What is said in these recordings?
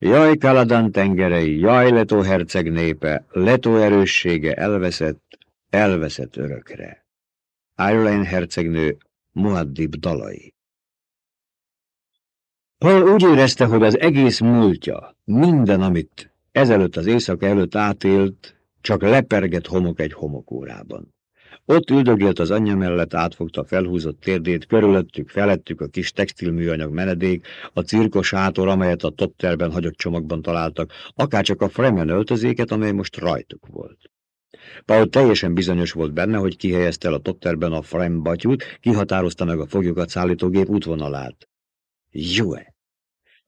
Jaj, Kaladan tengerei, jaj, Leto herceg népe, Leto erőssége elveszett, elveszett örökre. Ireland hercegnő Muaddib dalai. Paul úgy érezte, hogy az egész múltja, minden, amit ezelőtt az éjszak előtt átélt, csak lepergett homok egy homokórában. Ott üldögélt az anyja mellett, átfogta felhúzott térdét, körülöttük, felettük a kis textilműanyag menedék, a cirkos átor, amelyet a topterben hagyott csomagban találtak, akárcsak a Fremen öltözéket, amely most rajtuk volt. Paul teljesen bizonyos volt benne, hogy kihelyezte el a topterben a Frem batyút, kihatározta meg a foglyokat szállítógép útvonalát. Jue!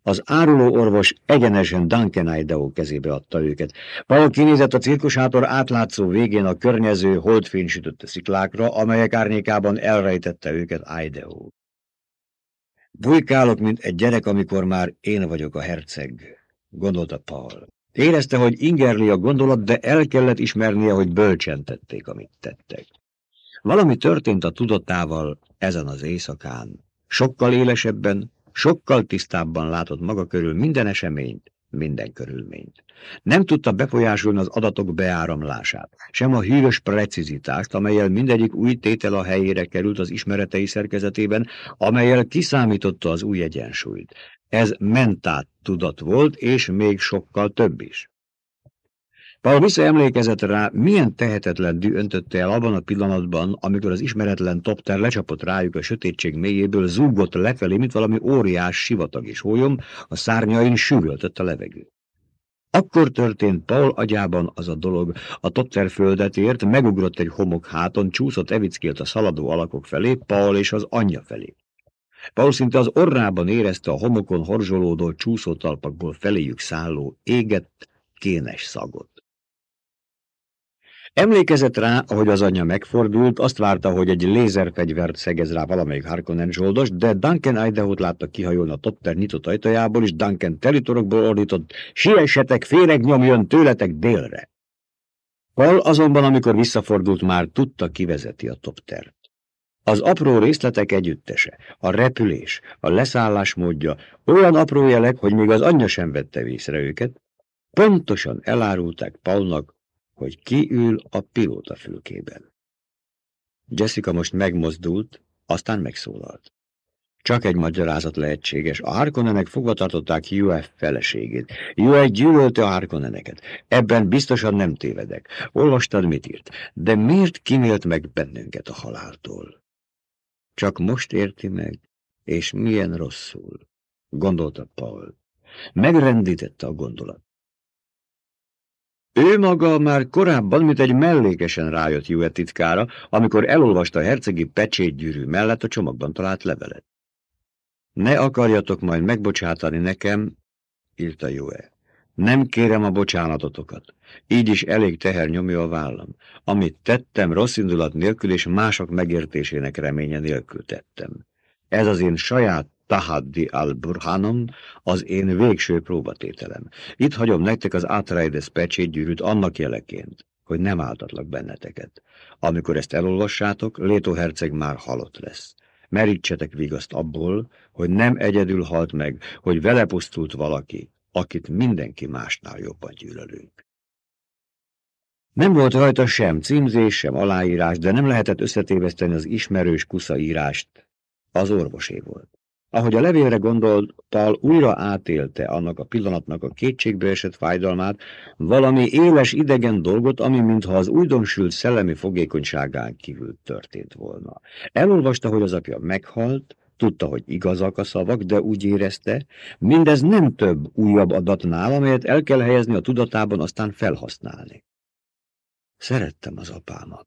Az áruló orvos egyenesen Duncan Idaho kezébe adta őket. Paul kinézett a cirkusátor átlátszó végén a környező holdfény sütötte sziklákra, amelyek árnyékában elrejtette őket Idaho. Bujkálok, mint egy gyerek, amikor már én vagyok a herceg, gondolta Paul. Érezte, hogy ingerli a gondolat, de el kellett ismernie, hogy bölcsen tették, amit tettek. Valami történt a tudatával ezen az éjszakán. Sokkal élesebben, Sokkal tisztábban látott maga körül minden eseményt, minden körülményt. Nem tudta befolyásolni az adatok beáramlását, sem a hűrös precizitást, amelyel mindegyik új tétel a helyére került az ismeretei szerkezetében, amelyel kiszámította az új egyensúlyt. Ez mentát tudat volt, és még sokkal több is. Paul visszaemlékezett rá, milyen tehetetlen dű öntötte el abban a pillanatban, amikor az ismeretlen topter lecsapott rájuk a sötétség mélyéből, zúgott lefelé, mint valami óriás sivatag és hólyom, a szárnyain süvöltött a levegő. Akkor történt Paul agyában az a dolog, a topter földet ért, megugrott egy homok háton, csúszott evickélt a szaladó alakok felé, Paul és az anyja felé. Paul szinte az orrában érezte a homokon horzsolódó csúszótalpakból feléjük szálló, égett, kénes szagot. Emlékezett rá, ahogy az anyja megfordult, azt várta, hogy egy lézerfegyvert szegez rá valamelyik Harkonnen zsoldos, de Duncan Idaho-t látta kihajolni a Topter nyitott ajtajából, és Duncan teritorokból ordított, siessetek, féreg nyomjon tőletek délre. Paul azonban, amikor visszafordult, már tudta, kivezeti a Toptert. Az apró részletek együttese, a repülés, a leszállás módja, olyan apró jelek, hogy még az anyja sem vette észre őket, pontosan elárulták Paulnak, hogy ki ül a pilóta fülkében. Jessica most megmozdult, aztán megszólalt. Csak egy magyarázat lehetséges. A Harkonnenek fogva tartották feleségét. UF gyűlölte a Harkonneneket. Ebben biztosan nem tévedek. Olvastad, mit írt? De miért kimélt meg bennünket a haláltól? Csak most érti meg, és milyen rosszul, gondolta Paul. Megrendítette a gondolat. Ő maga már korábban, mint egy mellékesen rájött Hewitt titkára, amikor elolvasta a hercegi pecsétgyűrű mellett a csomagban talált levelet. Ne akarjatok majd megbocsátani nekem, írta Jue. Nem kérem a bocsánatotokat. Így is elég teher nyomja a vállam. Amit tettem, rossz indulat nélkül és mások megértésének reménye nélkül tettem. Ez az én saját Tahaddi al-Burhanom, az én végső próbatételem. Itt hagyom nektek az Atreides pecsétgyűrűt annak jeleként, hogy nem áltatlak benneteket. Amikor ezt elolvassátok, Léto herceg már halott lesz. Merítsetek vigaszt abból, hogy nem egyedül halt meg, hogy vele pusztult valaki, akit mindenki másnál jobban gyűlölünk. Nem volt rajta sem címzés, sem aláírás, de nem lehetett összetéveszteni az ismerős kuszaírást. Az orvosé volt. Ahogy a levélre gondolt, Tal újra átélte annak a pillanatnak a kétségbe esett fájdalmát, valami éles idegen dolgot, ami mintha az újdonsült szellemi fogékonyságán kívül történt volna. Elolvasta, hogy az apja meghalt, tudta, hogy igazak a szavak, de úgy érezte, mindez nem több újabb adatnál, amelyet el kell helyezni a tudatában, aztán felhasználni. Szerettem az apámat,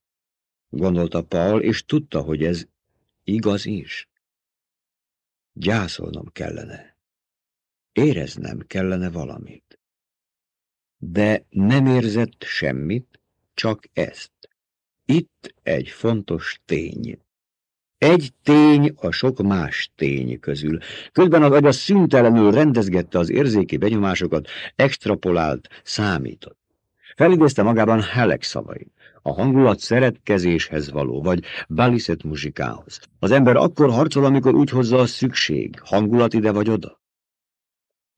gondolta Paul, és tudta, hogy ez igaz is. Gyászolnom kellene. Éreznem kellene valamit. De nem érzett semmit, csak ezt. Itt egy fontos tény. Egy tény a sok más tény közül. Közben az agya szüntelenül rendezgette az érzéki benyomásokat, extrapolált, számított. Felidézte magában Helek szavait a hangulat szeretkezéshez való, vagy baliszet muzsikához. Az ember akkor harcol, amikor úgy hozza a szükség, hangulat ide vagy oda.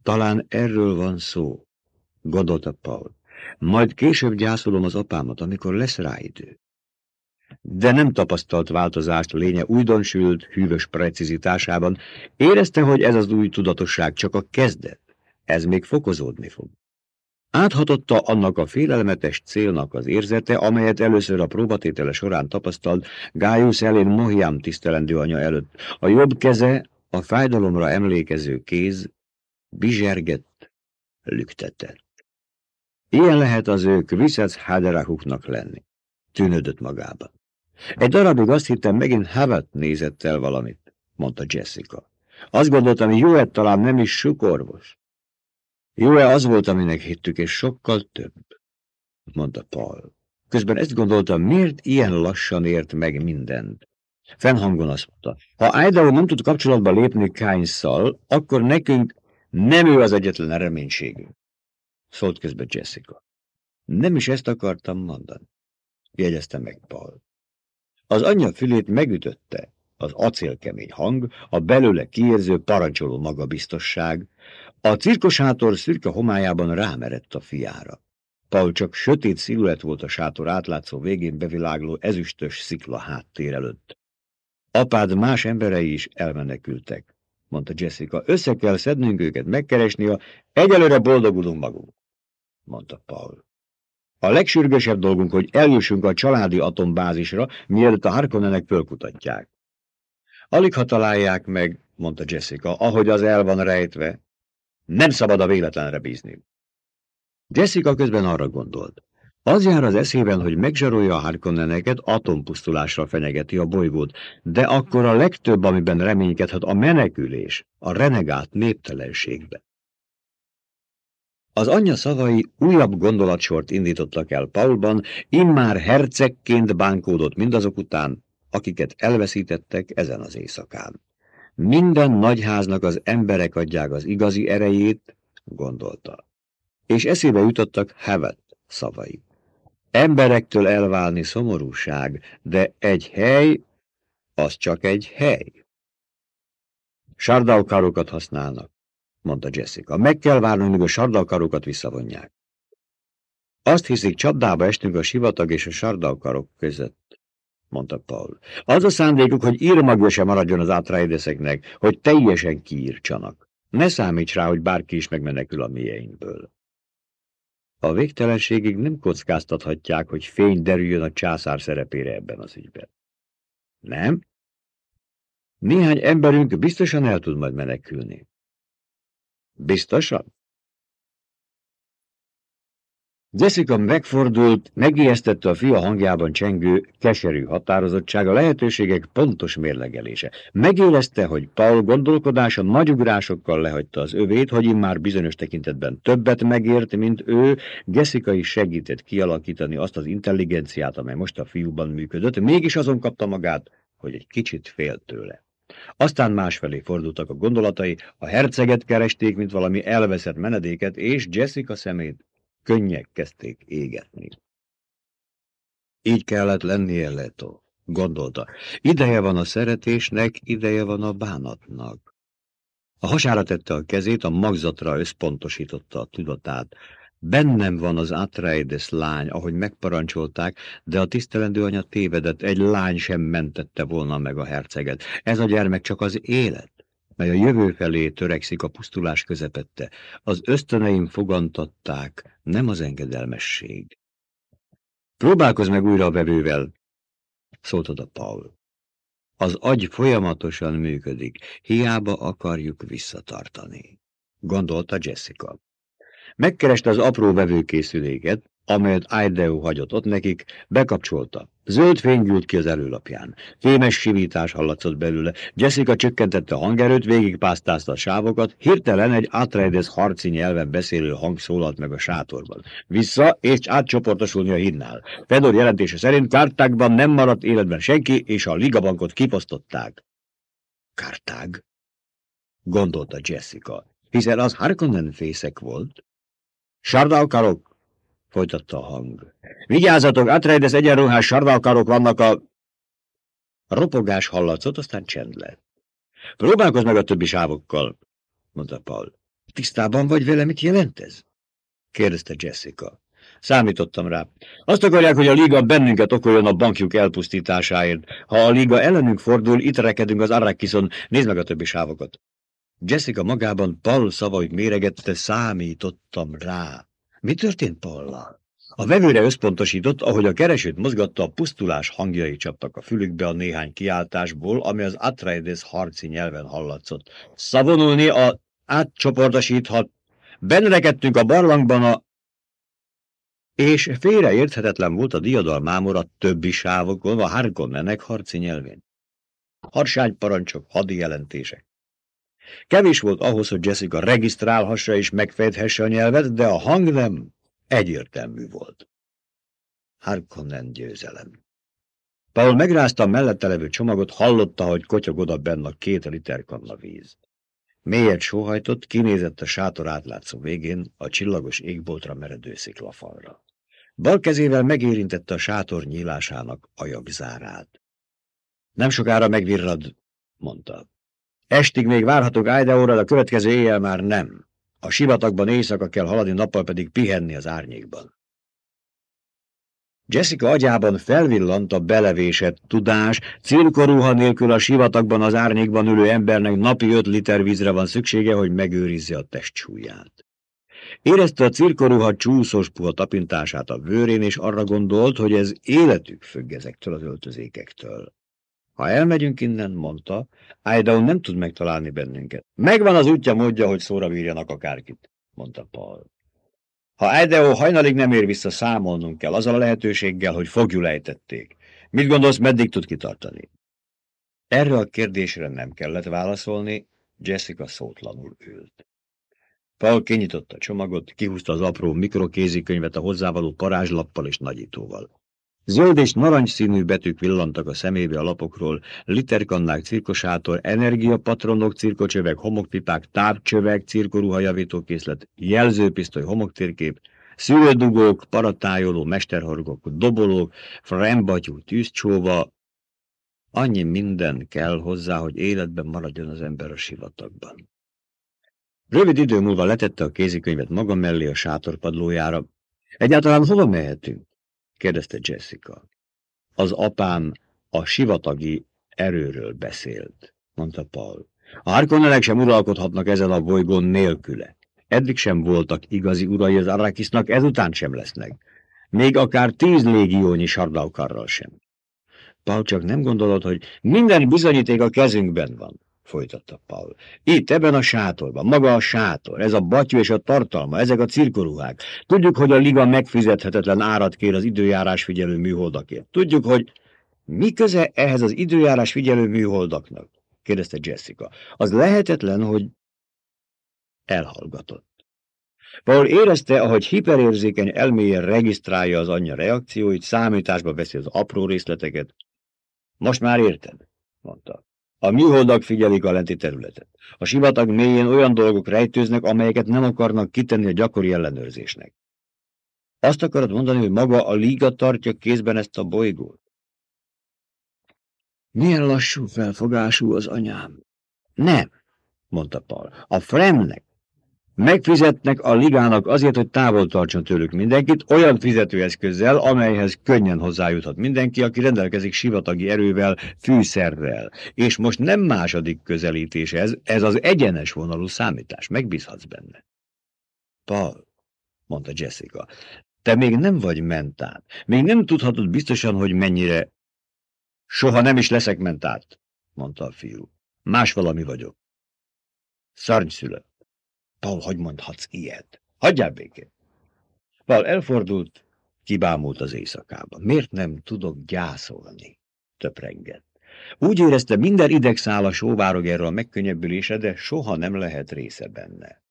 Talán erről van szó, gondolta Paul. Majd később gyászolom az apámat, amikor lesz rá idő. De nem tapasztalt változást lénye újdonsült, hűvös precizitásában. Érezte, hogy ez az új tudatosság csak a kezdet. Ez még fokozódni fog. Áthatotta annak a félelmetes célnak az érzete, amelyet először a próbatétele során tapasztalt Gaius Elén Mohiam tisztelendő anya előtt. A jobb keze, a fájdalomra emlékező kéz bizsergett, lüktetett. Ilyen lehet az ő Kvisec Haderachuknak lenni. Tűnődött magába. Egy darabig azt hittem, megint Havet nézett el valamit, mondta Jessica. Azt gondoltam, Juet talán nem is sukorvos. Jó-e az volt, aminek hittük, és sokkal több, mondta Paul. Közben ezt gondoltam, miért ilyen lassan ért meg mindent? Fennhangon azt mondta, ha Idaho nem tud kapcsolatba lépni Kainszal, akkor nekünk nem ő az egyetlen reménységünk. Szólt közben Jessica. Nem is ezt akartam mondani, jegyezte meg Paul. Az anyja fülét megütötte az acélkemény hang, a belőle kiérző parancsoló magabiztosság, a cirkosátor szürke homályában rámerett a fiára. Paul csak sötét sziluett volt a sátor átlátszó végén bevilágló ezüstös szikla háttér előtt. Apád más emberei is elmenekültek, mondta Jessica. Össze kell szednünk őket, megkeresni a... Egyelőre boldogulunk magunk, mondta Paul. A legsürgősebb dolgunk, hogy eljussunk a családi atombázisra, mielőtt a Harkonnenek fölkutatják. Alig ha találják meg, mondta Jessica, ahogy az el van rejtve, nem szabad a véletlenre bízni. Jessica közben arra gondolt. Az jár az eszében, hogy megzsarolja a Harkonneneket, atompusztulásra fenyegeti a bolygót, de akkor a legtöbb, amiben reménykedhet, a menekülés, a renegát néptelenségbe. Az anyja szavai újabb gondolatsort indítottak el Paulban, immár hercegként bánkódott mindazok után, akiket elveszítettek ezen az éjszakán. Minden nagyháznak az emberek adják az igazi erejét, gondolta. És eszébe jutottak Hevet szavai. Emberektől elválni szomorúság, de egy hely, az csak egy hely. Sardaukarokat használnak, mondta Jessica. Meg kell várnunk, míg a sardaukarokat visszavonják. Azt hiszik, csapdába estünk a sivatag és a sardaukarok között mondta Paul. Az a szándékuk, hogy írmagja sem maradjon az átrájdeszeknek, hogy teljesen kiírtsanak. Ne számíts rá, hogy bárki is megmenekül a mélyeinkből. A végtelenségig nem kockáztathatják, hogy fény derüljön a császár szerepére ebben az ügyben. Nem? Néhány emberünk biztosan el tud majd menekülni. Biztosan? Jessica megfordult, megijesztette a fia hangjában csengő, keserű határozottság, a lehetőségek pontos mérlegelése. Megélezte, hogy Paul gondolkodása nagy ugrásokkal lehagyta az övét, hogy immár bizonyos tekintetben többet megért, mint ő, Jessica is segített kialakítani azt az intelligenciát, amely most a fiúban működött, mégis azon kapta magát, hogy egy kicsit fél tőle. Aztán másfelé fordultak a gondolatai, a herceget keresték, mint valami elveszett menedéket, és Jessica szemét Könnyek kezdték égetni. Így kellett lennie Leto, gondolta. Ideje van a szeretésnek, ideje van a bánatnak. A hasára tette a kezét, a magzatra összpontosította a tudatát. Bennem van az Atreides lány, ahogy megparancsolták, de a tisztelendő anya tévedett, egy lány sem mentette volna meg a herceget. Ez a gyermek csak az élet mely a jövő felé törekszik a pusztulás közepette. Az ösztöneim fogantatták, nem az engedelmesség. Próbálkozz meg újra a vevővel, szólt oda Paul. Az agy folyamatosan működik, hiába akarjuk visszatartani, gondolta Jessica. Megkereste az apró vevőkészüléket, amelyet Idaho hagyott ott nekik, bekapcsolta. Zöld fény gyújt ki az előlapján. Fémes sivítás hallatszott belőle. Jessica csökkentette a hangerőt, végigpásztázta a sávokat, hirtelen egy Atreides harci nyelven beszélő hang szólalt meg a sátorban. Vissza és átcsoportosulni a hinnál. Fedor jelentése szerint Kártágban nem maradt életben senki, és a ligabankot kiposztották. Kártág? Gondolta Jessica, hiszen az Harkonnen fészek volt. Sardaukarok folytatta a hang. Vigyázzatok, Atreides egyenruhás sarvalkarok vannak a... Ropogás hallatszott, aztán csend lett. Próbálkozz meg a többi sávokkal, mondta Paul. Tisztában vagy vele, mit jelent ez? kérdezte Jessica. Számítottam rá. Azt akarják, hogy a liga bennünket okoljon a bankjuk elpusztításáért. Ha a liga ellenünk fordul, itt rekedünk az Arrakison. Nézd meg a többi sávokat. Jessica magában Paul szavait méregette, számítottam rá. Mi történt Paullal? A vevőre összpontosított, ahogy a keresőt mozgatta, a pusztulás hangjai csaptak a fülükbe a néhány kiáltásból, ami az Atreides harci nyelven hallatszott. Szavonulni a átcsoportosíthat. Benrekedtünk a barlangban a... És félreérthetetlen volt a diadalmámor a többi sávokon, a Harkonnenek harci nyelvén. Harsányparancsok, hadi jelentések. Kevés volt ahhoz, hogy Jessica regisztrálhassa és megfejthesse a nyelvet, de a hang nem egyértelmű volt. Harkonnen győzelem. Paul megrázta a mellette levő csomagot, hallotta, hogy kotyog oda benne a két liter kanna víz. Mélyet sóhajtott, kinézett a sátor átlátszó végén a csillagos égboltra meredő sziklafalra. Bal kezével megérintette a sátor nyílásának ajagzárát. Nem sokára megvirrad, mondta. Estig még várhatok Idaho-ra, de a következő éjjel már nem. A sivatagban éjszaka kell haladni, nappal pedig pihenni az árnyékban. Jessica agyában felvillant a belevésett tudás, cirkoruha nélkül a sivatagban az árnyékban ülő embernek napi öt liter vízre van szüksége, hogy megőrizze a testsúlyát. Érezte a cirkoruha csúszós puha tapintását a vőrén, és arra gondolt, hogy ez életük függ ezektől az öltözékektől. Ha elmegyünk innen, mondta, Idaho nem tud megtalálni bennünket. Megvan az útja módja, hogy szóra bírjanak akárkit, mondta Paul. Ha Idaho hajnalig nem ér vissza, számolnunk kell azzal a lehetőséggel, hogy fogjul ejtették. Mit gondolsz, meddig tud kitartani? Erre a kérdésre nem kellett válaszolni, Jessica szótlanul ült. Paul kinyitotta a csomagot, kihúzta az apró mikrokézikönyvet a hozzávaló parázslappal és nagyítóval. Zöld és narancsszínű betűk villantak a szemébe a lapokról, literkannák, cirkosátor, energiapatronok, cirkocsövek, homokpipák, tápcsövek, cirkoruha javítókészlet, jelzőpisztoly, homoktérkép, szülődugók, paratájoló, mesterhorgok, dobolók, frembatyú, tűzcsóva. Annyi minden kell hozzá, hogy életben maradjon az ember a sivatagban. Rövid idő múlva letette a kézikönyvet maga mellé a sátorpadlójára. Egyáltalán hova mehetünk? Kérdezte Jessica. Az apám a sivatagi erőről beszélt, mondta Paul. A Harkonnelek sem uralkodhatnak ezen a bolygón nélküle. Eddig sem voltak igazi urai az Arrakisnak, ezután sem lesznek. Még akár tíz légiónyi sardaukarral sem. Paul csak nem gondolod, hogy minden bizonyíték a kezünkben van folytatta Paul. Itt, ebben a sátorban, maga a sátor, ez a batyú és a tartalma, ezek a cirkoruhák. Tudjuk, hogy a liga megfizethetetlen árat kér az időjárás figyelő műholdakért. Tudjuk, hogy mi köze ehhez az időjárás figyelő műholdaknak? kérdezte Jessica. Az lehetetlen, hogy elhallgatott. Paul érezte, ahogy hiperérzékeny elméje regisztrálja az anyja reakcióit, számításba veszi az apró részleteket. Most már érted, mondta. A műholdak figyelik a lenti területet. A sivatag mélyén olyan dolgok rejtőznek, amelyeket nem akarnak kitenni a gyakori ellenőrzésnek. Azt akarod mondani, hogy maga a liga tartja kézben ezt a bolygót? Milyen lassú felfogású az anyám. Nem, mondta Paul. A Fremnek Megfizetnek a ligának azért, hogy távol tartson tőlük mindenkit, olyan fizetőeszközzel, amelyhez könnyen hozzájuthat mindenki, aki rendelkezik sivatagi erővel, fűszerrel. És most nem második közelítés ez, ez az egyenes vonalú számítás, megbízhatsz benne. Paul, mondta Jessica, te még nem vagy mentát. Még nem tudhatod biztosan, hogy mennyire... Soha nem is leszek mentát, mondta a fiú. Más valami vagyok. Szarnyszülött. Paul, hogy mondhatsz ilyet? Hagyjál békét! Paul elfordult, kibámult az éjszakába. Miért nem tudok gyászolni? Töprengett. Úgy érezte, minden idegszál a sóvárog erről a megkönnyebbülése, de soha nem lehet része benne.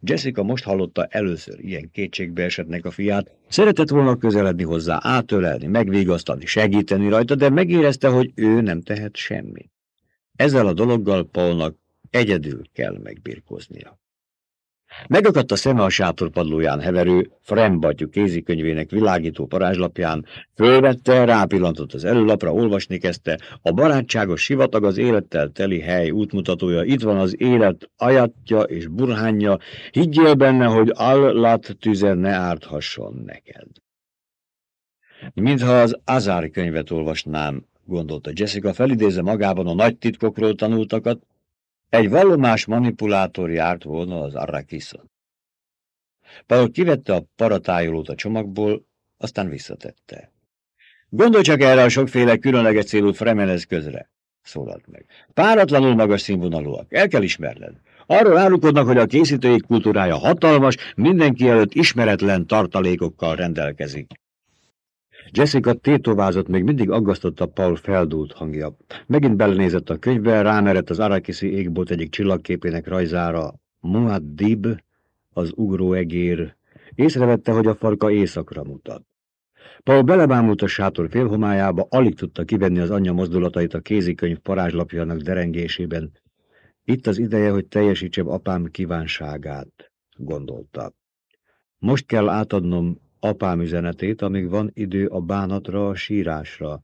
Jessica most hallotta először ilyen kétségbe esetnek a fiát, szeretett volna közeledni hozzá, átölelni, megvigasztani, segíteni rajta, de megérezte, hogy ő nem tehet semmit. Ezzel a dologgal Paulnak egyedül kell megbirkóznia. Megakadt a szeme a sátorpadlóján heverő, Frembatyú kézikönyvének világító parázslapján, fölvette, rápillantott az előlapra, olvasni kezdte, a barátságos sivatag az élettel teli hely útmutatója, itt van az élet ajatja és burhánja, higgyél benne, hogy allat tüze ne árthasson neked. Mintha az Azár könyvet olvasnám, gondolta Jessica, felidézze magában a nagy titkokról tanultakat, egy vallomás manipulátor járt volna az Arrakiszon. Paul kivette a paratájolót a csomagból, aztán visszatette. Gondolj csak erre a sokféle különleges célú Fremenez közre, szólalt meg. Páratlanul magas színvonalúak, el kell ismerned. Arról árulkodnak, hogy a készítői kultúrája hatalmas, mindenki előtt ismeretlen tartalékokkal rendelkezik. Jessica tétovázott, még mindig aggasztotta Paul feldúlt hangja. Megint belenézett a könyvbe, rámerett az Arakiszi égbolt egyik csillagképének rajzára. Muaddib, az ugróegér, észrevette, hogy a farka éjszakra mutat. Paul belebámult a sátor félhomájába, alig tudta kivenni az anyja mozdulatait a kézikönyv parázslapjának derengésében. Itt az ideje, hogy teljesítsem apám kívánságát, gondolta. Most kell átadnom apám üzenetét, amíg van idő a bánatra, a sírásra.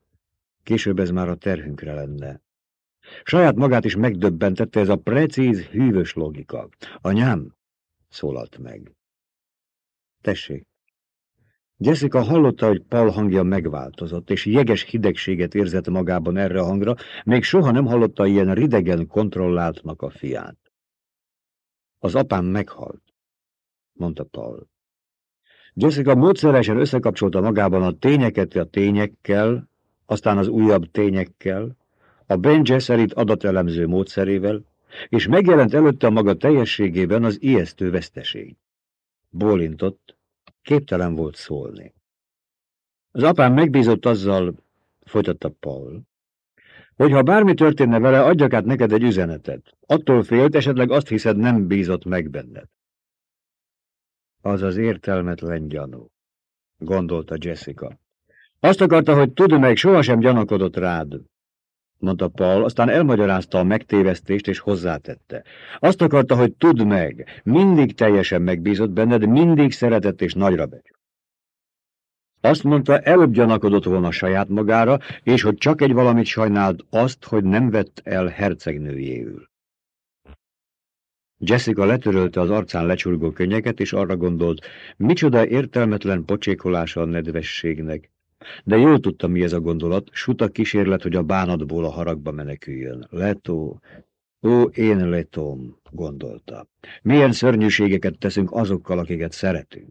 Később ez már a terhünkre lenne. Saját magát is megdöbbentette ez a precíz, hűvös logika. Anyám, szólalt meg. Tessék. Jessica hallotta, hogy Paul hangja megváltozott, és jeges hidegséget érzett magában erre a hangra, még soha nem hallotta ilyen ridegen kontrolláltnak a fiát. Az apám meghalt, mondta Paul. Jessica módszeresen összekapcsolta magában a tényeket a tényekkel, aztán az újabb tényekkel, a Ben Gesserit adatelemző módszerével, és megjelent előtte a maga teljességében az ijesztő veszteség. Bólintott, képtelen volt szólni. Az apám megbízott azzal, folytatta Paul, hogy ha bármi történne vele, adjak át neked egy üzenetet. Attól félt, esetleg azt hiszed, nem bízott meg benned. Az az értelmetlen gyanú, gondolta Jessica. Azt akarta, hogy tudd meg, sohasem gyanakodott rád, mondta Paul, aztán elmagyarázta a megtévesztést, és hozzátette. Azt akarta, hogy tudd meg, mindig teljesen megbízott benned, mindig szeretett és nagyra becsült. Azt mondta, előbb gyanakodott volna saját magára, és hogy csak egy valamit sajnált azt, hogy nem vett el hercegnőjéül. Jessica letörölte az arcán lecsurgó könnyeket, és arra gondolt, micsoda értelmetlen pocsékolása a nedvességnek. De jól tudta, mi ez a gondolat, suta kísérlet, hogy a bánatból a haragba meneküljön. Letó, ó, én letóm, gondolta. Milyen szörnyűségeket teszünk azokkal, akiket szeretünk.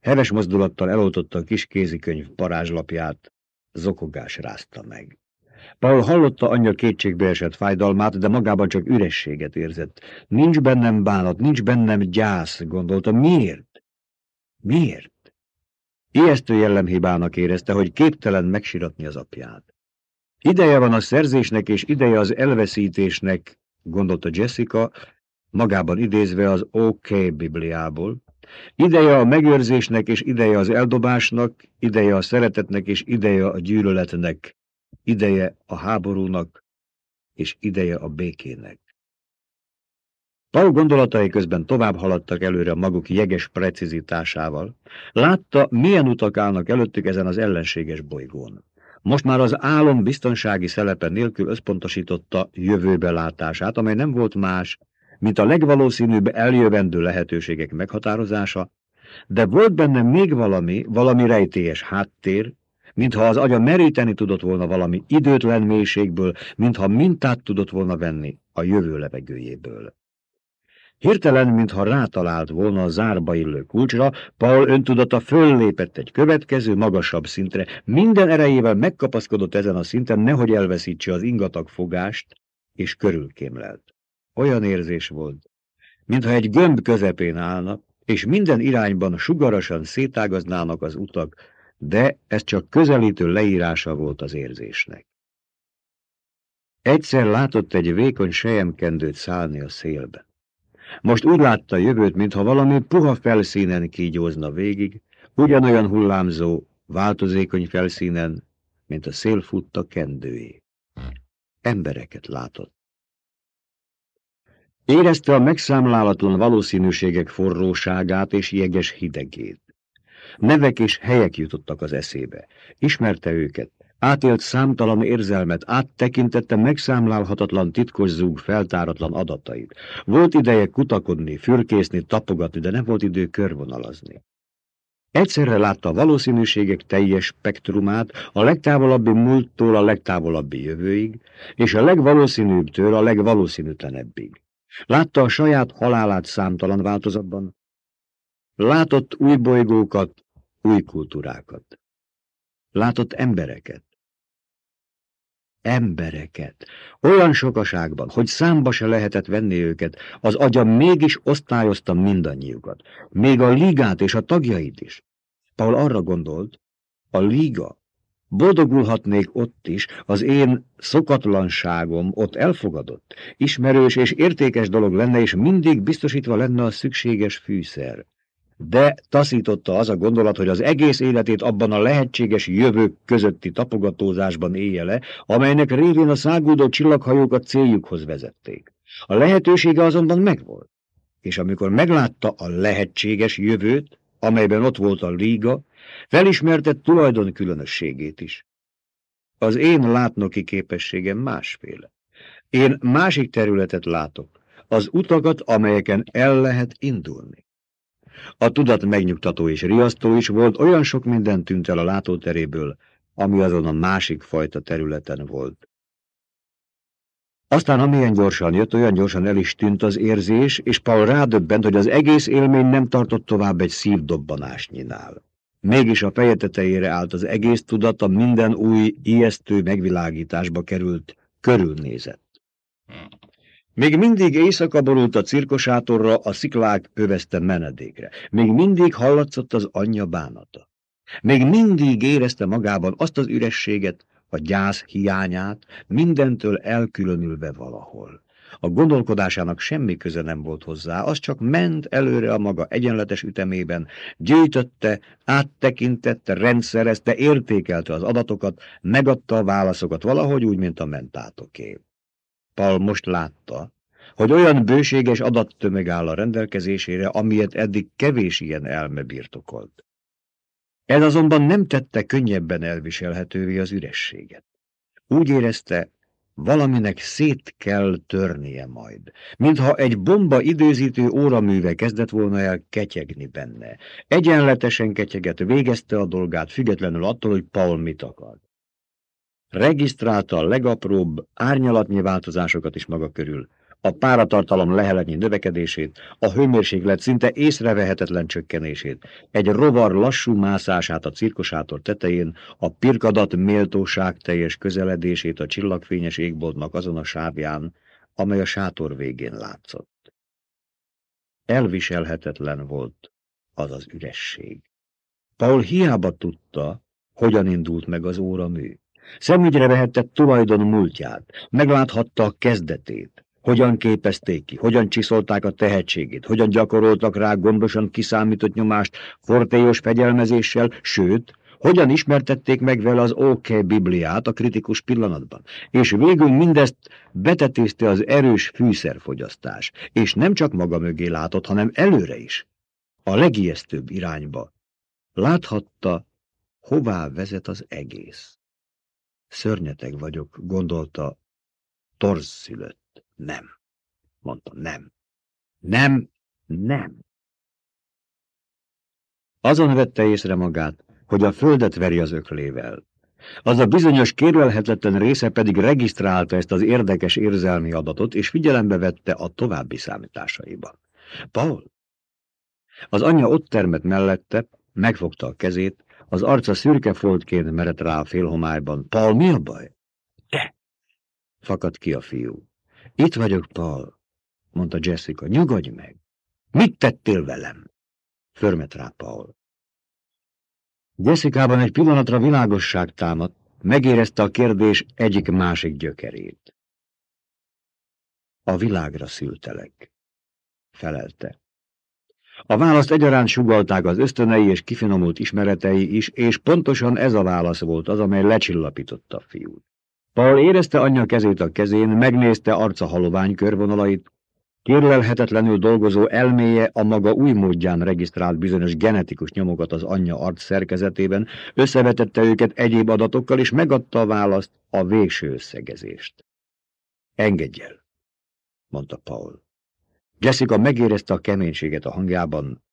Heves mozdulattal eloltotta a kis kézikönyv parázslapját, zokogás rázta meg. Paul hallotta anyja kétségbe esett fájdalmát, de magában csak ürességet érzett. Nincs bennem bánat, nincs bennem gyász, gondolta. Miért? Miért? Ijesztő jellemhibának érezte, hogy képtelen megsiratni az apját. Ideje van a szerzésnek és ideje az elveszítésnek, gondolta Jessica, magában idézve az OK Bibliából. Ideje a megőrzésnek és ideje az eldobásnak, ideje a szeretetnek és ideje a gyűlöletnek, ideje a háborúnak, és ideje a békének. Paul gondolatai közben tovább haladtak előre maguk jeges precizitásával. Látta, milyen utak állnak előttük ezen az ellenséges bolygón. Most már az álom biztonsági szelepe nélkül összpontosította jövőbe látását, amely nem volt más, mint a legvalószínűbb eljövendő lehetőségek meghatározása, de volt benne még valami, valami rejtélyes háttér, mintha az agya meríteni tudott volna valami időtlen mélységből, mintha mintát tudott volna venni a jövő levegőjéből. Hirtelen, mintha rátalált volna a zárba illő kulcsra, Paul öntudata föllépett egy következő, magasabb szintre, minden erejével megkapaszkodott ezen a szinten, nehogy elveszítse az ingatag fogást, és körülkémlelt. Olyan érzés volt, mintha egy gömb közepén állnak, és minden irányban sugarasan szétágaznának az utak, de ez csak közelítő leírása volt az érzésnek. Egyszer látott egy vékony sejemkendőt szállni a szélbe. Most úgy látta jövőt, mintha valami puha felszínen kígyózna végig, ugyanolyan hullámzó, változékony felszínen, mint a szél futta kendőjé. Embereket látott. Érezte a megszámlálatlan valószínűségek forróságát és jeges hidegét. Nevek és helyek jutottak az eszébe. Ismerte őket, átélt számtalan érzelmet, áttekintette megszámlálhatatlan titkos zúg feltáratlan adatait. Volt ideje kutakodni, fürkészni, tapogatni, de nem volt idő körvonalazni. Egyszerre látta a valószínűségek teljes spektrumát, a legtávolabbi múlttól a legtávolabbi jövőig, és a legvalószínűbbtől a legvalószínűtlenebbig. Látta a saját halálát számtalan változatban. Látott új bolygókat, új kultúrákat. Látott embereket. Embereket. Olyan sokaságban, hogy számba se lehetett venni őket, az agya mégis osztályozta mindannyiukat. Még a ligát és a tagjait is. Paul arra gondolt, a liga. Boldogulhatnék ott is, az én szokatlanságom ott elfogadott, ismerős és értékes dolog lenne, és mindig biztosítva lenne a szükséges fűszer de taszította az a gondolat, hogy az egész életét abban a lehetséges jövők közötti tapogatózásban élje le, amelynek révén a száguldó csillaghajókat céljukhoz vezették. A lehetősége azonban megvolt, és amikor meglátta a lehetséges jövőt, amelyben ott volt a líga, felismertett tulajdon különösségét is. Az én látnoki képességem másféle. Én másik területet látok, az utakat, amelyeken el lehet indulni. A tudat megnyugtató és riasztó is volt, olyan sok minden tűnt el a látóteréből, ami azon a másik fajta területen volt. Aztán amilyen gyorsan jött, olyan gyorsan el is tűnt az érzés, és Paul rádöbbent, hogy az egész élmény nem tartott tovább egy szívdobbanásnyinál. Mégis a feje tetejére állt az egész tudat, a minden új, ijesztő megvilágításba került, körülnézett. Még mindig éjszaka borult a cirkosátorra, a sziklák övezte menedékre. Még mindig hallatszott az anyja bánata. Még mindig érezte magában azt az ürességet, a gyász hiányát, mindentől elkülönülve valahol. A gondolkodásának semmi köze nem volt hozzá, az csak ment előre a maga egyenletes ütemében, gyűjtötte, áttekintette, rendszerezte, értékelte az adatokat, megadta a válaszokat valahogy úgy, mint a mentátoké. Paul most látta, hogy olyan bőséges adattömeg áll a rendelkezésére, amilyet eddig kevés ilyen elme birtokolt. Ez azonban nem tette könnyebben elviselhetővé az ürességet. Úgy érezte, valaminek szét kell törnie majd, mintha egy bomba időzítő óraműve kezdett volna el ketyegni benne. Egyenletesen ketyeget végezte a dolgát, függetlenül attól, hogy Paul mit akar. Regisztrálta a legapróbb árnyalatnyi változásokat is maga körül, a páratartalom leheletnyi növekedését, a hőmérséklet szinte észrevehetetlen csökkenését, egy rovar lassú mászását a cirkosátor tetején, a pirkadat méltóság teljes közeledését a csillagfényes égboltnak azon a sávján, amely a sátor végén látszott. Elviselhetetlen volt az az üresség. Paul hiába tudta, hogyan indult meg az óramű. Szemügyre vehette tulajdon múltját, megláthatta a kezdetét, hogyan képezték ki, hogyan csiszolták a tehetségét, hogyan gyakoroltak rá gondosan kiszámított nyomást fortélyos fegyelmezéssel, sőt, hogyan ismertették meg vele az OK Bibliát a kritikus pillanatban. És végül mindezt betetézte az erős fűszerfogyasztás, és nem csak maga mögé látott, hanem előre is, a legijesztőbb irányba. Láthatta, hová vezet az egész. Szörnyeteg vagyok, gondolta, torz szülött. Nem. Mondta, nem. Nem, nem. Azon vette észre magát, hogy a földet veri az öklével. Az a bizonyos kérlelhetetlen része pedig regisztrálta ezt az érdekes érzelmi adatot, és figyelembe vette a további számításaiba. Paul? Az anyja ott termett mellette, megfogta a kezét, az arca szürke foltként merett rá a félhomályban. Paul, mi a baj? Te! Fakadt ki a fiú. Itt vagyok, Paul, mondta Jessica. Nyugodj meg! Mit tettél velem? Förmet rá Paul. Jessicában egy pillanatra világosság támadt, megérezte a kérdés egyik-másik gyökerét. A világra szültelek, felelte. A választ egyaránt sugalták az ösztönei és kifinomult ismeretei is, és pontosan ez a válasz volt az, amely lecsillapította a fiút. Paul érezte anyja kezét a kezén, megnézte arca halovány körvonalait, Kérlelhetetlenül dolgozó elméje a maga új módján regisztrált bizonyos genetikus nyomokat az anyja arc szerkezetében, összevetette őket egyéb adatokkal, és megadta a választ, a végső összegezést. Engedj el, mondta Paul. Jessica megérezte a keménységet a hangjában,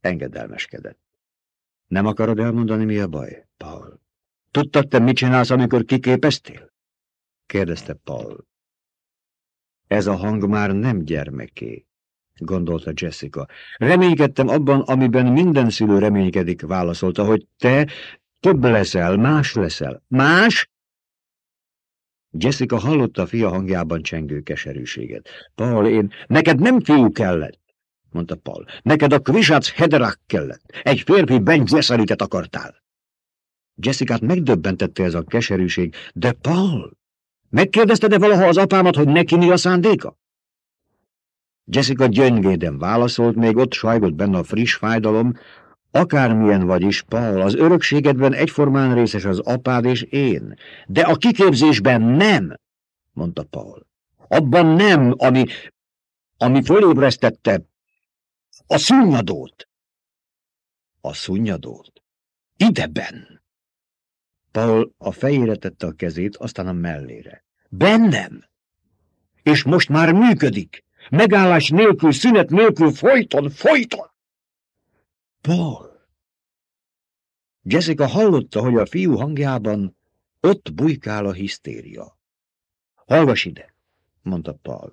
engedelmeskedett. Nem akarod elmondani, mi a baj, Paul? Tudtad te, mit csinálsz, amikor kiképeztél? kérdezte Paul. Ez a hang már nem gyermeké, gondolta Jessica. Reménykedtem abban, amiben minden szülő reménykedik, válaszolta, hogy te több leszel, más leszel. Más? Jessica hallotta a fia hangjában csengő keserűséget. Paul, én... Neked nem fiú kellett, mondta Paul. Neked a Kvisác Hederak kellett. Egy férfi Ben Gesserit akartál. Jessica-t megdöbbentette ez a keserűség. De Paul, megkérdezted-e valaha az apámat, hogy neki mi a szándéka? Jessica gyöngéden válaszolt, még ott sajgott benne a friss fájdalom, Akármilyen vagy is, Paul, az örökségedben egyformán részes az apád és én, de a kiképzésben nem, mondta Paul. Abban nem, ami, ami fölébresztette a szunnyadót. A szunnyadót? Ideben. Paul a fejére tette a kezét, aztán a mellére. Bennem! És most már működik! Megállás nélkül, szünet nélkül, folyton, folyton! Paul! Jessica hallotta, hogy a fiú hangjában ott bujkál a hisztéria. Hallgass ide, mondta Paul.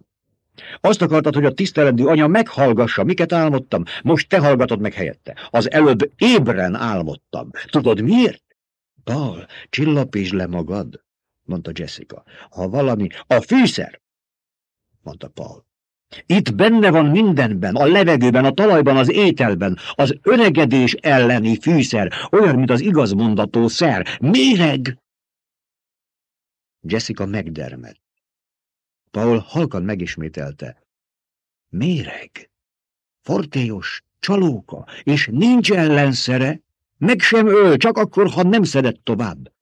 Azt akartad, hogy a tisztelendő anya meghallgassa, miket álmodtam. Most te hallgatod meg helyette. Az előbb ébren álmodtam. Tudod miért? Paul, csillapítsd le magad, mondta Jessica. Ha valami... A fűszer, mondta Paul. Itt benne van mindenben, a levegőben, a talajban, az ételben, az öregedés elleni fűszer, olyan, mint az igazmondató szer. Méreg! Jessica megdermett. Paul halkan megismételte. Méreg! Fortéos, csalóka, és nincs ellenszere, meg sem öl, csak akkor, ha nem szedett tovább.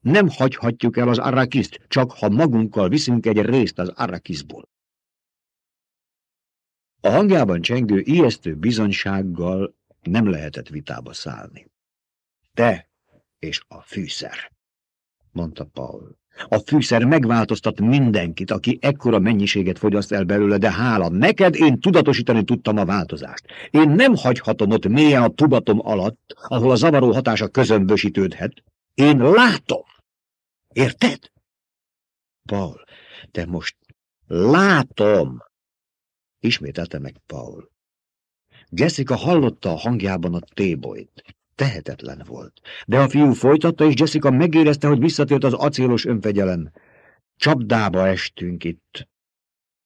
Nem hagyhatjuk el az arrakiszt, csak ha magunkkal viszünk egy részt az arrakiszból. A hangjában csengő ijesztő bizonysággal nem lehetett vitába szállni. Te és a fűszer, mondta Paul. A fűszer megváltoztat mindenkit, aki ekkora mennyiséget fogyaszt el belőle, de hála neked én tudatosítani tudtam a változást. Én nem hagyhatom ott mélyen a tubatom alatt, ahol a zavaró hatása közömbösítődhet. Én látom. Érted? Paul, te most látom, ismételte meg Paul. Jessica hallotta a hangjában a tébolyt. Tehetetlen volt. De a fiú folytatta, és Jessica megérezte, hogy visszatért az acélos önfegyelem. Csapdába estünk itt.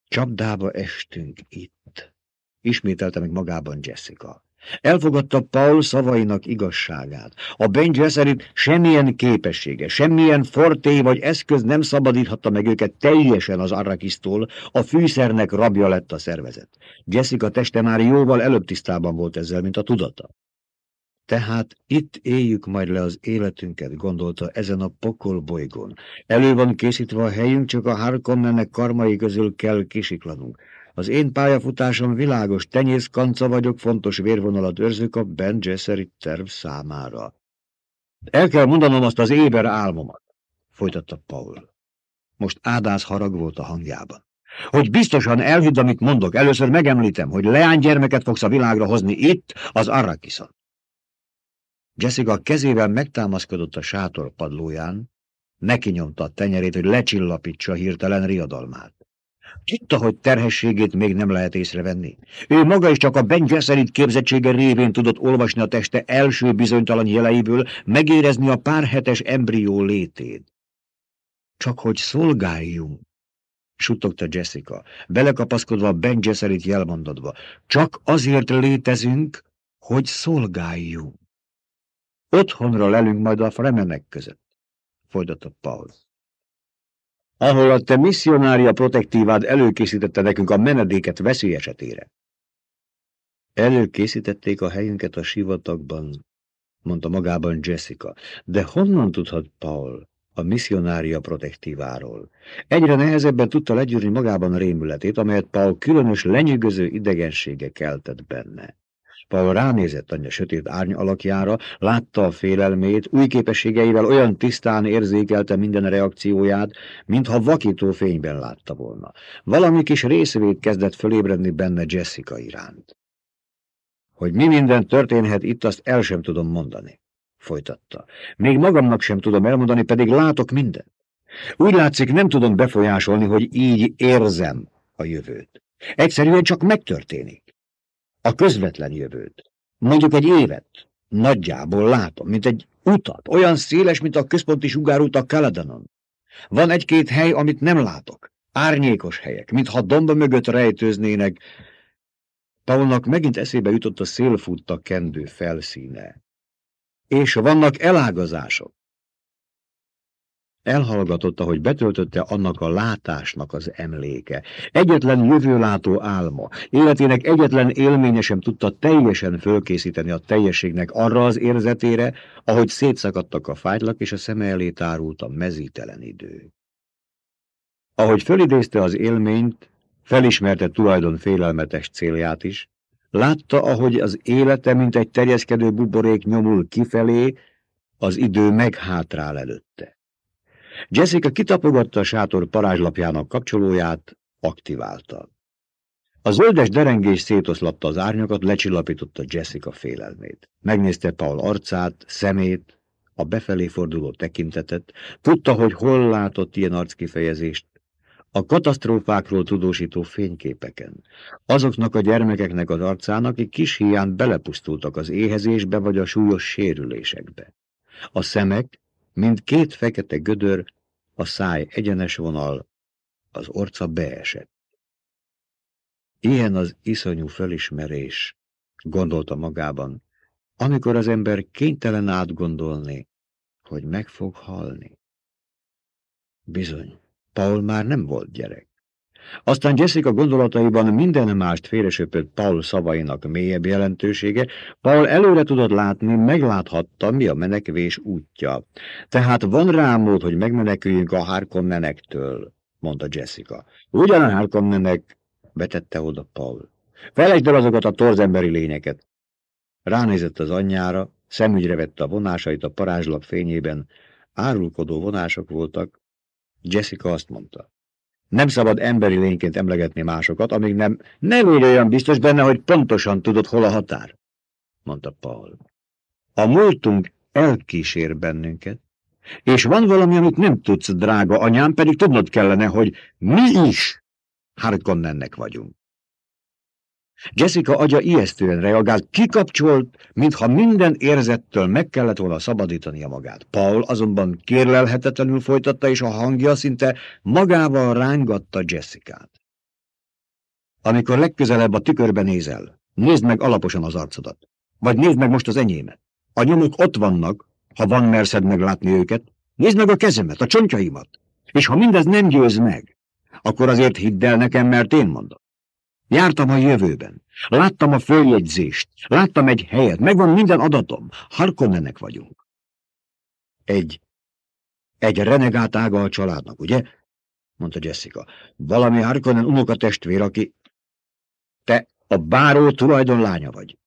Csapdába estünk itt. Ismételte meg magában Jessica. Elfogadta Paul szavainak igazságát. A Ben szerint semmilyen képessége, semmilyen forté vagy eszköz nem szabadíthatta meg őket teljesen az arrakisztól, a fűszernek rabja lett a szervezet. Jessica teste már jóval előbb tisztában volt ezzel, mint a tudata. Tehát itt éljük majd le az életünket, gondolta ezen a pokol bolygón. Elő van készítve a helyünk, csak a Harkonnennek karmai közül kell kisiklanunk. Az én pályafutásom világos, tenyészkanca vagyok, fontos vérvonalat őrzök a Ben Gesserit terv számára. El kell mondanom azt az éber álmomat, folytatta Paul. Most ádász harag volt a hangjában. Hogy biztosan elhidd, amit mondok, először megemlítem, hogy leánygyermeket fogsz a világra hozni itt, az Arrakison. Jessica kezével megtámaszkodott a sátor padlóján, neki nyomta a tenyerét, hogy lecsillapítsa hirtelen riadalmát. Tudta, hogy terhességét még nem lehet észrevenni. Ő maga is csak a Ben Gesserit képzettsége révén tudott olvasni a teste első bizonytalan jeleiből, megérezni a pár hetes embrió létét. Csak hogy szolgáljunk, suttogta Jessica, belekapaszkodva a Ben Gesserit jelmondatba. Csak azért létezünk, hogy szolgáljunk. Otthonra lelünk majd a fremenek között, folytatott Paul ahol a te misszionária protektívád előkészítette nekünk a menedéket veszély esetére. Előkészítették a helyünket a sivatagban, mondta magában Jessica. De honnan tudhat Paul, a misszionária protektíváról. Egyre nehezebben tudta legyűrni magában a rémületét, amelyet Paul különös lenyűgöző idegensége keltett benne. Paul ránézett anyja sötét árny alakjára, látta a félelmét, új képességeivel olyan tisztán érzékelte minden reakcióját, mintha vakító fényben látta volna. Valami kis részvét kezdett fölébredni benne Jessica iránt. Hogy mi minden történhet itt, azt el sem tudom mondani, folytatta. Még magamnak sem tudom elmondani, pedig látok mindent. Úgy látszik, nem tudom befolyásolni, hogy így érzem a jövőt. Egyszerűen csak megtörténik. A közvetlen jövőt. Mondjuk egy évet. Nagyjából látom, mint egy utat, olyan széles, mint a központi sugárút a Kaladanon. Van egy-két hely, amit nem látok. Árnyékos helyek, mintha domba mögött rejtőznének. Paulnak megint eszébe jutott a szélfutta kendő felszíne. És vannak elágazások. Elhallgatotta, hogy betöltötte annak a látásnak az emléke. Egyetlen jövőlátó álma, életének egyetlen élménye sem tudta teljesen fölkészíteni a teljességnek arra az érzetére, ahogy szétszakadtak a fájtlak, és a szeme elé tárult a mezítelen idő. Ahogy fölidézte az élményt, felismerte tulajdon félelmetes célját is, látta, ahogy az élete, mint egy terjeszkedő buborék nyomul kifelé, az idő meghátrál előtte. Jessica kitapogatta a sátor parázslapjának kapcsolóját, aktiválta. A zöldes derengés szétoszlatta az árnyakat, lecsillapította Jessica félelmét. Megnézte Paul arcát, szemét, a befelé forduló tekintetet, tudta, hogy hol látott ilyen arckifejezést, a katasztrófákról tudósító fényképeken, azoknak a gyermekeknek az arcán, akik kis hián belepusztultak az éhezésbe vagy a súlyos sérülésekbe. A szemek, mint két fekete gödör, a száj egyenes vonal, az orca beesett. Ilyen az iszonyú felismerés, gondolta magában, amikor az ember kénytelen átgondolni, hogy meg fog halni. Bizony, Paul már nem volt gyerek. Aztán Jessica gondolataiban minden mást félresöpött Paul szavainak mélyebb jelentősége, Paul előre tudott látni, megláthatta, mi a menekvés útja. Tehát van rá mód, hogy megmeneküljünk a Harkonnenektől, mondta Jessica. Ugyan a Harkonnenek, vetette oda Paul. Felejtsd el azokat a torzemberi lényeket. Ránézett az anyjára, szemügyre vette a vonásait a parázslap fényében. Árulkodó vonások voltak. Jessica azt mondta. Nem szabad emberi lényként emlegetni másokat, amíg nem... Nem légy olyan biztos benne, hogy pontosan tudod, hol a határ, mondta Paul. A múltunk elkísér bennünket, és van valami, amit nem tudsz, drága anyám, pedig tudnod kellene, hogy mi is Harkonnennek vagyunk. Jessica agya ijesztően reagált, kikapcsolt, mintha minden érzettől meg kellett volna szabadítania magát. Paul azonban kérlelhetetlenül folytatta, és a hangja szinte magával rángatta Jessica-t. Amikor legközelebb a tükörbe nézel, nézd meg alaposan az arcodat. Vagy nézd meg most az enyémet. A nyomok ott vannak, ha van merszed meglátni őket. Nézd meg a kezemet, a csontjaimat. És ha mindez nem győz meg, akkor azért hidd el nekem, mert én mondom. Jártam a jövőben. Láttam a följegyzést. Láttam egy helyet. Megvan minden adatom. Harkonnenek vagyunk. Egy, egy renegát ága a családnak, ugye? mondta Jessica. Valami Harkonnen unokatestvér, aki... Te a báró tulajdonlánya vagy,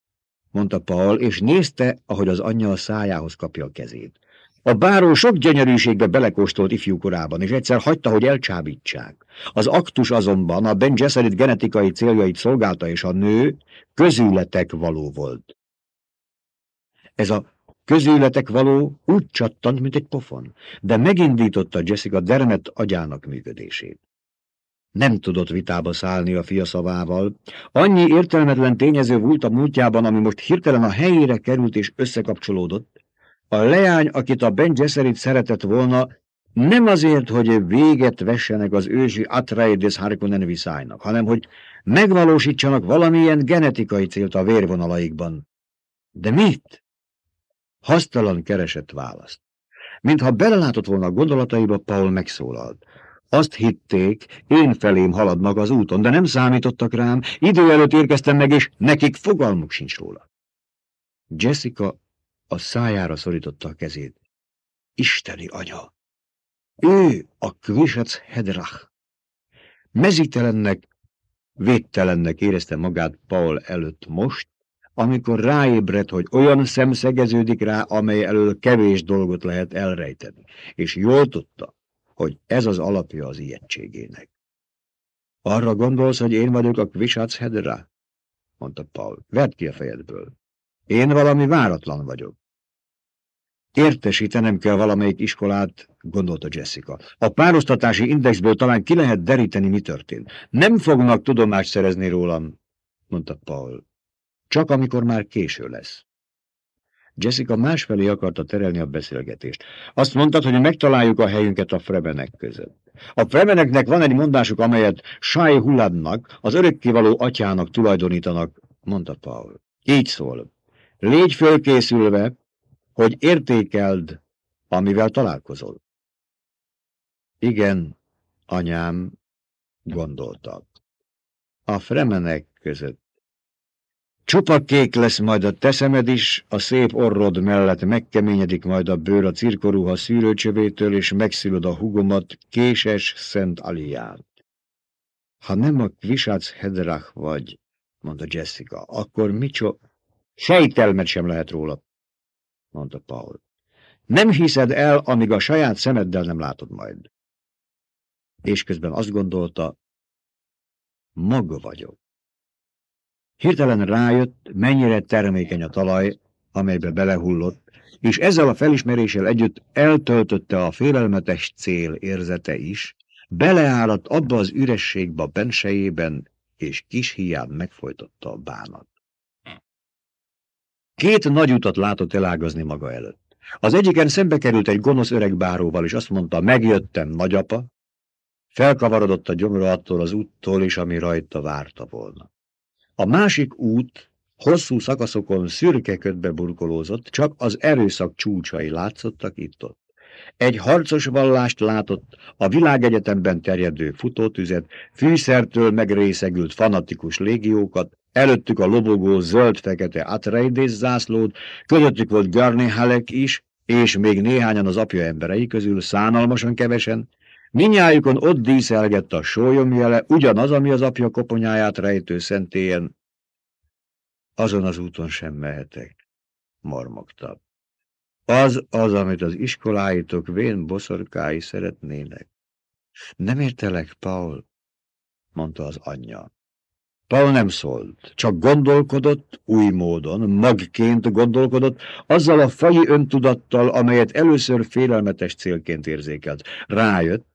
mondta Paul, és nézte, ahogy az anyja a szájához kapja a kezét. A báró sok gyönyörűségbe belekóstolt ifjúkorában, és egyszer hagyta, hogy elcsábítsák. Az aktus azonban a Ben Gesserit genetikai céljait szolgálta, és a nő közületek való volt. Ez a közületek való úgy csattant, mint egy pofon, de megindította Jessica Dermet agyának működését. Nem tudott vitába szállni a fia szavával. Annyi értelmetlen tényező volt a múltjában, ami most hirtelen a helyére került és összekapcsolódott, a leány, akit a Ben Gesserit szeretett volna, nem azért, hogy véget vessenek az ősi Atreides Harkonnen viszálynak, hanem hogy megvalósítsanak valamilyen genetikai célt a vérvonalaikban. De mit? Hasztalan keresett választ. Mintha belelátott volna a gondolataiba, Paul megszólalt. Azt hitték, én felém haladnak az úton, de nem számítottak rám, idő előtt érkeztem meg, és nekik fogalmuk sincs róla. Jessica a szájára szorította a kezét. Isteni anya! Ő a Kvisec Hedrach. Mezítelennek, védtelennek érezte magát Paul előtt most, amikor ráébredt, hogy olyan szem szegeződik rá, amely elől kevés dolgot lehet elrejteni, és jól tudta, hogy ez az alapja az ijegységének. Arra gondolsz, hogy én vagyok a Kvisac Hedra? mondta Paul. Vedd ki a fejedből. Én valami váratlan vagyok. Értesítenem kell valamelyik iskolát, gondolta Jessica. A párosztatási indexből talán ki lehet deríteni, mi történt. Nem fognak tudomást szerezni rólam, mondta Paul. Csak amikor már késő lesz. Jessica másfelé akarta terelni a beszélgetést. Azt mondtad, hogy megtaláljuk a helyünket a fremenek között. A fremeneknek van egy mondásuk, amelyet Shai Huladnak, az örökkivaló atyának tulajdonítanak, mondta Paul. Így szól. Légy fölkészülve, hogy értékeld, amivel találkozol. Igen, anyám, gondoltak. A fremenek között. Csupa kék lesz majd a teszemed is, a szép orrod mellett megkeményedik majd a bőr a cirkoruha szűrőcsövétől, és megszülöd a hugomat, késes Szent Aliát. Ha nem a Kvisác Hedrach vagy, mondta Jessica, akkor micso... Sejtelmet sem lehet róla, mondta Paul. Nem hiszed el, amíg a saját szemeddel nem látod majd. És közben azt gondolta, maga vagyok. Hirtelen rájött, mennyire termékeny a talaj, amelybe belehullott, és ezzel a felismeréssel együtt eltöltötte a félelmetes cél érzete is, beleálladt abba az ürességbe bensejében, és kis hián megfojtotta a bánat. Két nagy utat látott elágazni maga előtt. Az egyiken szembe került egy gonosz öreg báróval, és azt mondta, megjöttem, nagyapa. Felkavarodott a gyomra attól az úttól is, ami rajta várta volna. A másik út hosszú szakaszokon szürke ködbe burkolózott, csak az erőszak csúcsai látszottak itt-ott. Egy harcos vallást látott, a világegyetemben terjedő futótüzet, fűszertől megrészegült fanatikus légiókat, előttük a lobogó zöld-fekete Atreides zászlót, közöttük volt Garni Halek is, és még néhányan az apja emberei közül, szánalmasan kevesen, Minnyájukon ott díszelgett a sólyomjele, ugyanaz, ami az apja koponyáját rejtő szentélyen. Azon az úton sem mehetek, mormogta. Az az, amit az iskoláitok vén boszorkái szeretnének. Nem értelek, Paul, mondta az anyja. Paul nem szólt, csak gondolkodott új módon, magként gondolkodott, azzal a fai öntudattal, amelyet először félelmetes célként érzékelt. Rájött,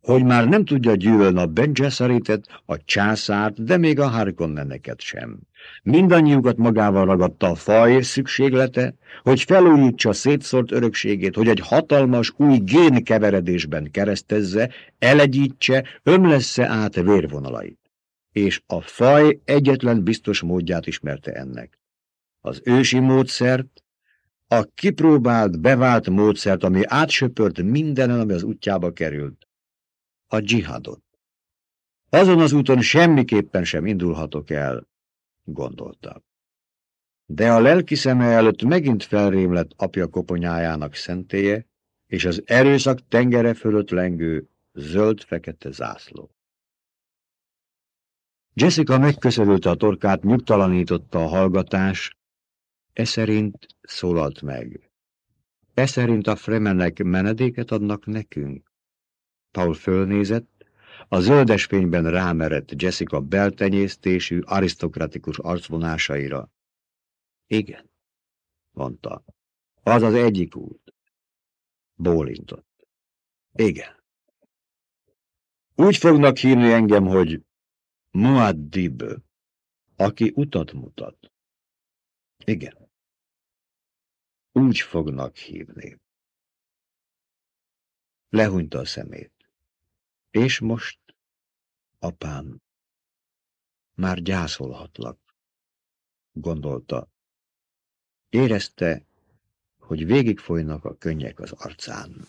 hogy már nem tudja gyűlölni a Benjeszaritet, a császárt, de még a Harkonneneket sem. Mindannyiukat magával ragadta a faj szükséglete, hogy felújítsa szétszórt örökségét, hogy egy hatalmas új génkeveredésben keresztezze, elegyítse, ömlessze át vérvonalait. És a faj egyetlen biztos módját ismerte ennek. Az ősi módszert, a kipróbált, bevált módszert, ami átsöpört mindenen, ami az útjába került a dzsihadot. Azon az úton semmiképpen sem indulhatok el, gondolta. De a lelki szeme előtt megint felrémlett apja koponyájának szentélye, és az erőszak tengere fölött lengő zöld-fekete zászló. Jessica megköszörülte a torkát, nyugtalanította a hallgatás, e szerint szólalt meg. E szerint a fremenek menedéket adnak nekünk. Paul fölnézett, a zöldes fényben rámerett Jessica beltenyésztésű, arisztokratikus arcvonásaira. Igen, mondta. Az az egyik út. Bólintott. Igen. Úgy fognak hívni engem, hogy Muaddib, aki utat mutat. Igen. Úgy fognak hívni. Lehúnyta a szemét. És most, apám, már gyászolhatlak, gondolta. Érezte, hogy végigfolynak a könnyek az arcán.